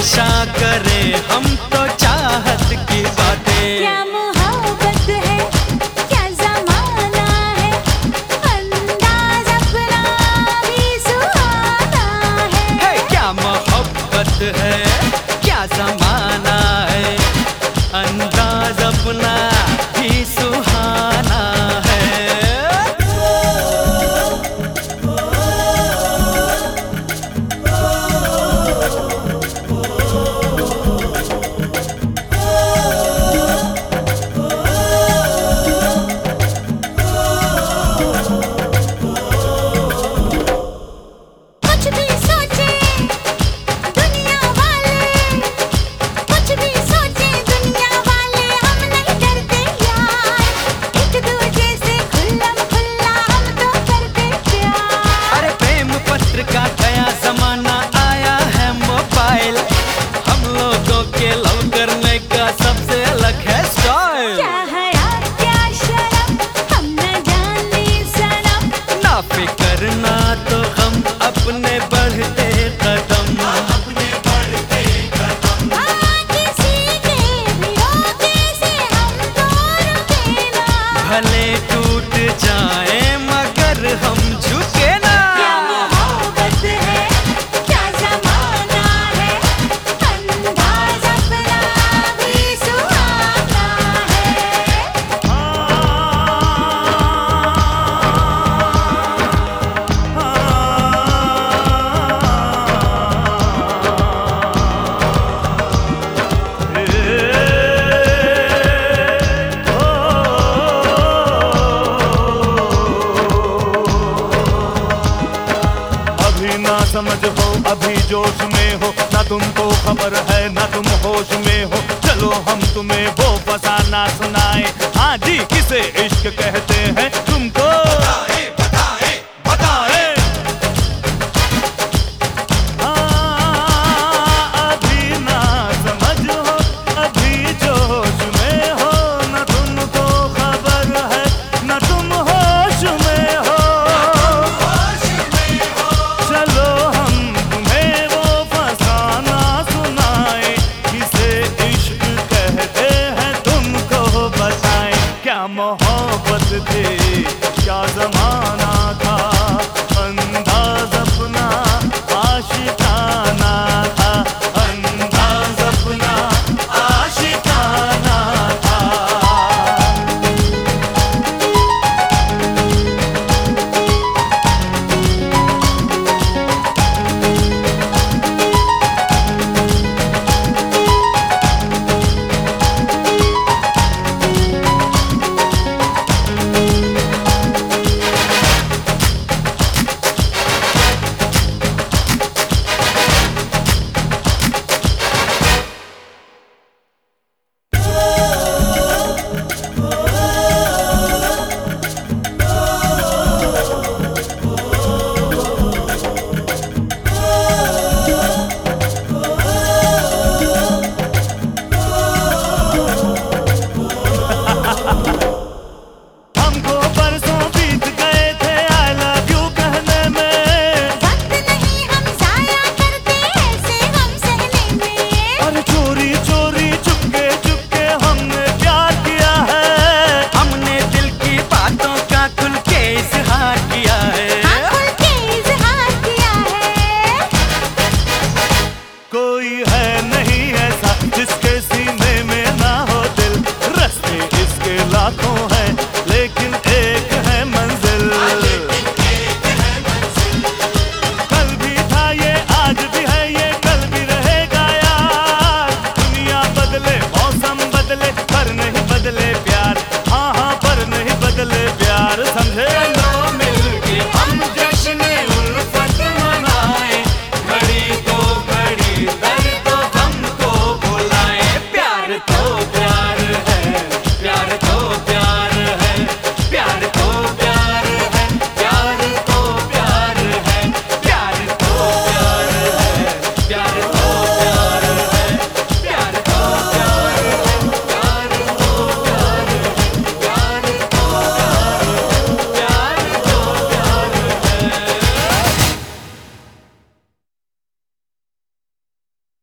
हमेशा करे हम तो चाहत की बातें। क्या मोहब्बत है? क्या जमाना है? अंदाज अपना भी सुहाना है। hey, क्या मोहब्बत है? क्या जमाना अपने समझ हो अभी जोश में हो। ना तुमको खबर है, ना तुम होश में हो। चलो हम तुम्हें वो फसाना सुनाए। हाँ जी, किसे इश्क कहते हैं? तुमको। वास्ते क्या जमाना